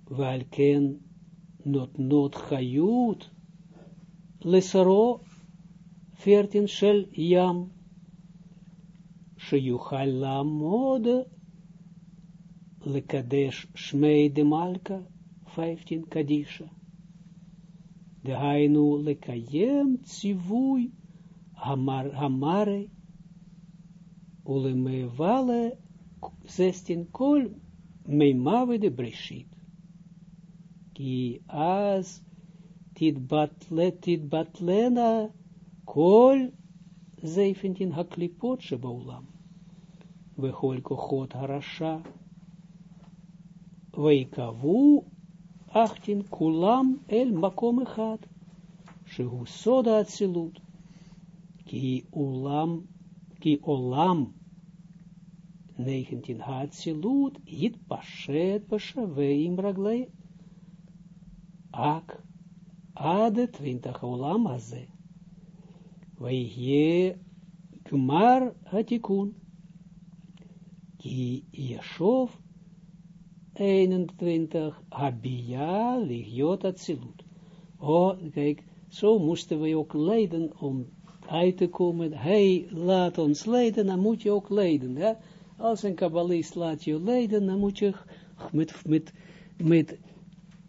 Welken not not chayut, lesaro, veertien shel yam, שיוכל לעמוד לקדש שמי דמלכה, 15 קדישה. דהיינו לקיים ציווי המר, המרי ולמעבלה 16 כל מימה ודבראשית. כי אז תתבטלנה כל 17 הקליפות שבעולם. וכל כוחות הרשע, ויקבעו אחתין כולם אל מקום אחד, שהוא סוד האצילות, כי עולם, כי עולם 19 האצילות יתפשט בשווה עם רגלי אק עד 20 העולם הזה, ויהיה גמר התיקון. Yeshov 21 Habia Ligiot Atzilut. Oh, kijk, zo moesten we ook leiden om uit te komen. Hij laat ons leiden, dan moet je ook leiden. Ja? Als een kabbalist laat je leiden, dan moet je met, met, met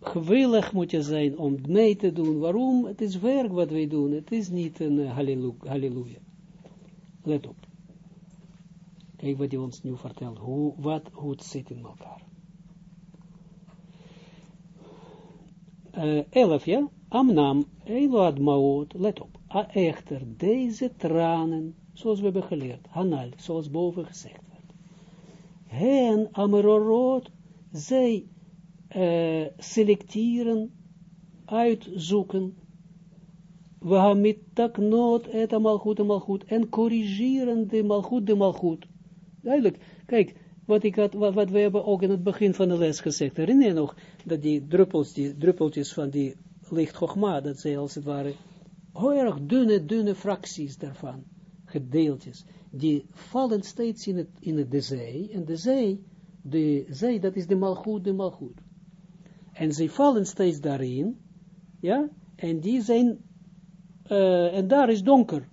gewillig moet zijn om mee te doen. Waarom? Het is werk wat wij doen. Het is niet een halleluja. Let op. Kijk wat hij ons nu vertelt, hoe, wat, hoe het zit in elkaar. Uh, elf, ja? Amnam, Eload Maot, let op. A echter, deze tranen, zoals we hebben geleerd, Hanal, zoals boven gezegd werd. Hen, Amerorot, zij uh, selecteren, uitzoeken, we hebben met taknoot, et amalchut, amalchut, en corrigeren de malchut, de malchut. Duidelijk. Kijk, wat, ik had, wat, we hebben ook in het begin van de les gezegd. Herinner je nog dat die druppels, die druppeltjes van die licht Chogma, dat zij als het ware heel erg dunne, dunne fracties daarvan, gedeeltjes, die vallen steeds in, het, in de zee, en de zee, de zee, dat is de malgoed, de malgoed. En ze vallen steeds daarin, ja, en die zijn, uh, en daar is donker,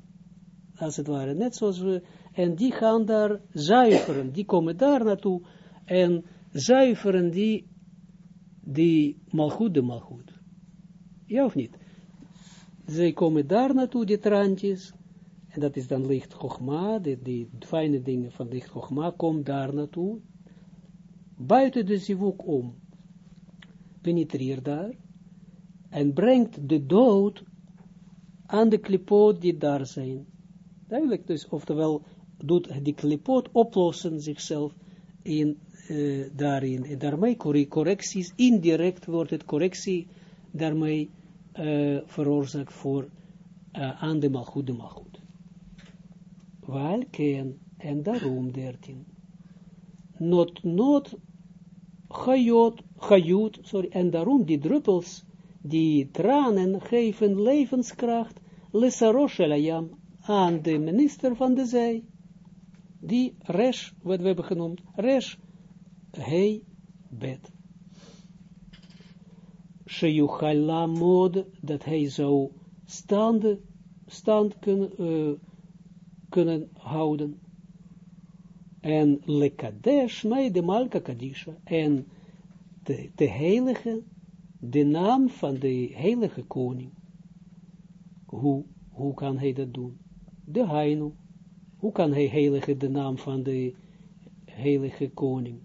als het ware, net zoals we en die gaan daar zuiveren, die komen daar naartoe en zuiveren die, die malgoed de malgoed. Ja of niet? Zij komen daar naartoe, die trantjes, en dat is dan licht Chogma, die, die fijne dingen van licht Chogma, komt daar naartoe, buiten de zivuk om, penetreert daar, en brengt de dood aan de klipoot die daar zijn. Duidelijk, dus, oftewel, doet die klipot oplossen zichzelf in, uh, daarin. En daarmee correcties, indirect wordt het correctie daarmee uh, veroorzaakt voor uh, aan de malgoed, de malgoed. En daarom dertien. Not, not, chayut, sorry, en daarom die druppels, die tranen geven levenskracht, lesarosh aan de minister van de zee die resh, wat we hebben genoemd, resh, hei, bet. Sheyuchal mod, dat hij zou stand, stand kunnen, uh, kunnen houden. En lekadesh mij de malka kadisha. En de, de heilige, de naam van de heilige koning. Hoe, hoe kan hij dat doen? De heino. Hoe kan hij heilige de naam van de heilige koning?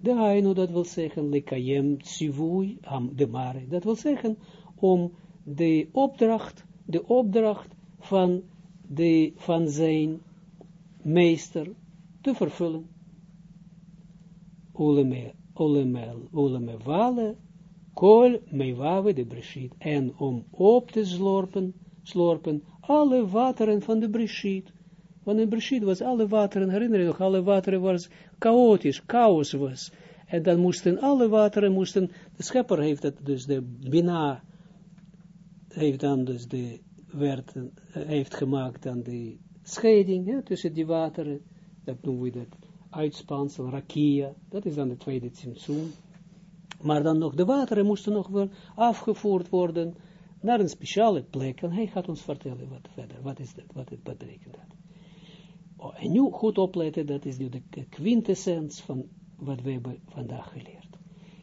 De heino, dat wil zeggen, lekayem tsivui am de mare. Dat wil zeggen, om de opdracht, de opdracht van, de, van zijn meester te vervullen. Uleme, uleme, uleme wale, kol mewawe de breshit. En om op te slorpen, slorpen alle wateren van de breshit. Want in breshit was alle wateren, herinner je nog, alle wateren was chaotisch, chaos was. En dan moesten alle wateren, moesten, de schepper heeft het, dus de bina, heeft dan dus de, werd, heeft gemaakt dan de scheiding tussen die wateren, dat noemen we dat, uitspansel, rakia, dat is dan de tweede tsimtsum. Maar dan nog, de wateren moesten nog weer afgevoerd worden naar een speciale plek, en hij gaat ons vertellen wat verder, wat is dat, wat betekent dat. En nu goed opletten, dat is nu de quintessens van wat we hebben vandaag geleerd.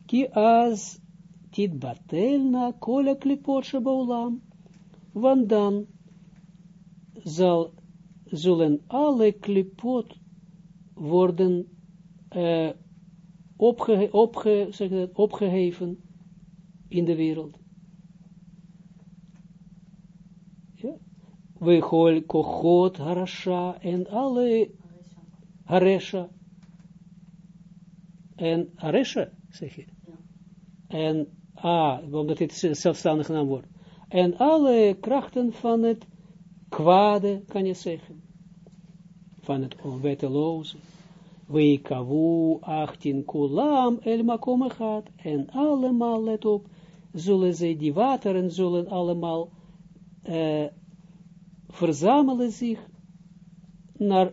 Ki as tit batelna kola klipot shebaulam, want dan zal, zullen alle klipot worden uh, opge, opgeheven in de wereld. We hol kochot harasha en alle haresha. En haresha, zeg je. Ja. En ah, omdat dit zelfstandig naam wordt. En alle krachten van het kwade, kan je zeggen. Van het onwetteloze kavu achtin kulam el makom gaat en allemaal, let op, zullen ze, die wateren zullen allemaal uh, verzamelen zich naar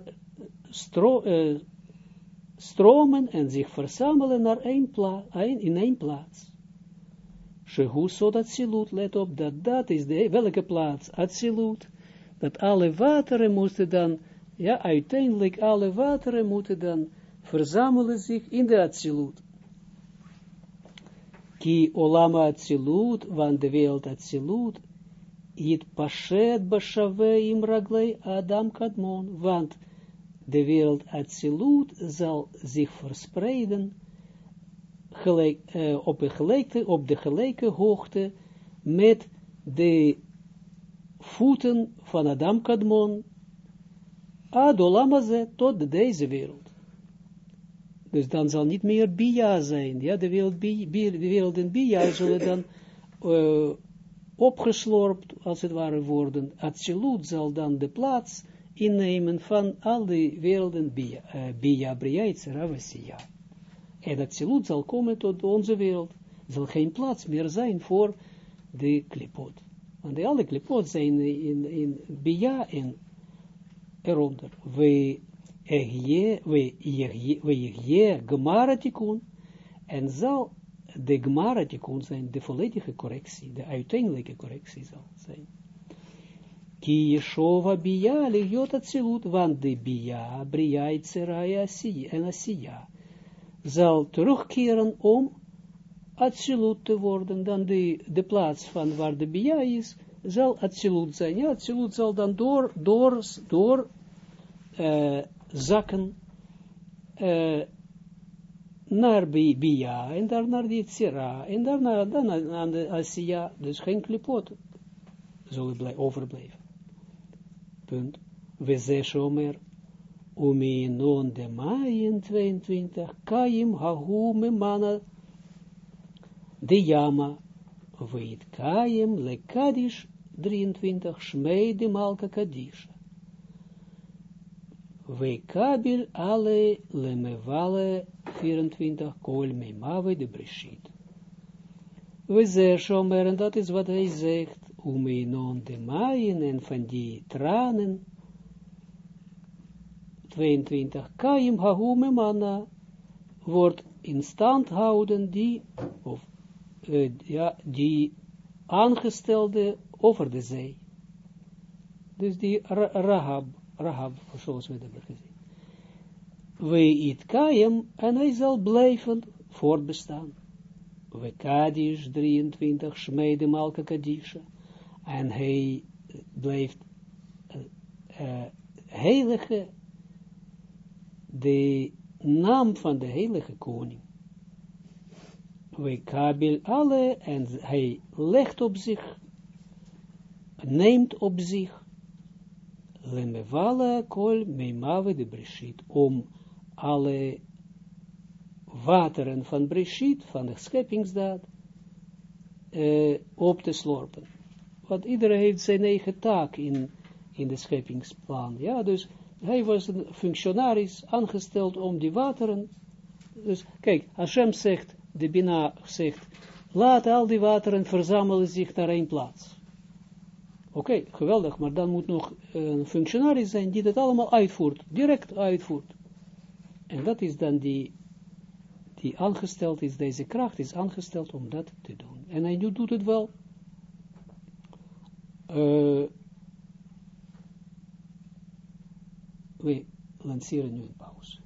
stro, uh, stromen en zich verzamelen naar één pla een, in één plaats. Shehu Atsilut, let op, dat dat is de, welke plaats? Atsilut, dat alle wateren moesten dan ja, uiteindelijk alle wateren moeten dan verzamelen zich in de Atsilut. Ki olama Atsilut, want de wereld Atsilut, it pashet bashave im raglei Adam Kadmon, want de wereld Atsilut zal zich verspreiden op, de gelijke, op de gelijke hoogte met de voeten van Adam Kadmon, Adolamaze tot deze wereld. Dus dan zal niet meer Bia zijn. Ja, de wereld, bia, de wereld zullen dan opgeslorpt, als het ware, worden. Atsilut zal dan de plaats innemen van al die werelden Bia, uh, Bia Bria. En Atsilut zal komen tot onze wereld. Er zal geen plaats meer zijn voor de klipot. Want alle klipot zijn in, in Bia en eronder. We egje, we egje, gemaratikun, en zal de gemaratikun zijn, de volledige correctie, de uiteindelijke correctie zal zijn. Ki Yeshova bia ligiot atzilut, want de bia, bria, itzera en asiya, zal terugkeren om atzilut te worden, dan de, de plaats van waar de bia is, zal atzilut zijn. Ja, atzilut zal dan door, door, door uh, zakken uh, naar Bia en daar naar die Tsira en daarna dan aan de Asiya, dus geen klipot zullen overblijven. Punt. We zeggen omer, umi non de maaien 22, kaim hahu me mana de yama, weet kaim le kadish 23, shmei de malka kadisha we kabil alle lemevale 24 kol meimawe de breshit. We zeggen, en dat is wat hij zegt, non de maaien en van die tranen, 22, kaim hahume manna, wordt in stand houden die, of ja, die aangestelde over de zee. Dus die Rahab, Rahab, zoals we hebben gezien. We it kajem, en hij zal blijven voortbestaan. We kadish 23, Shmeide Malka Kadisha. En hij blijft uh, uh, heilige, de naam van de heilige koning. We kabel alle, en hij legt op zich, neemt op zich, lemevala kol meimave de breshit, om alle wateren van breshit, van de scheppingsdaad, uh, op te slorpen. Want iedereen heeft zijn eigen taak in, in de scheppingsplan. Ja, dus hij was een functionaris aangesteld om die wateren. Dus kijk, Hashem zegt, de Bina zegt, laat al die wateren verzamelen zich naar één plaats. Oké, geweldig, maar dan moet nog een functionaris zijn die dat allemaal uitvoert, direct uitvoert. En dat is dan die, die aangesteld is, deze kracht is aangesteld om dat te doen. En hij doet het wel. Uh, we lanceren nu een pauze.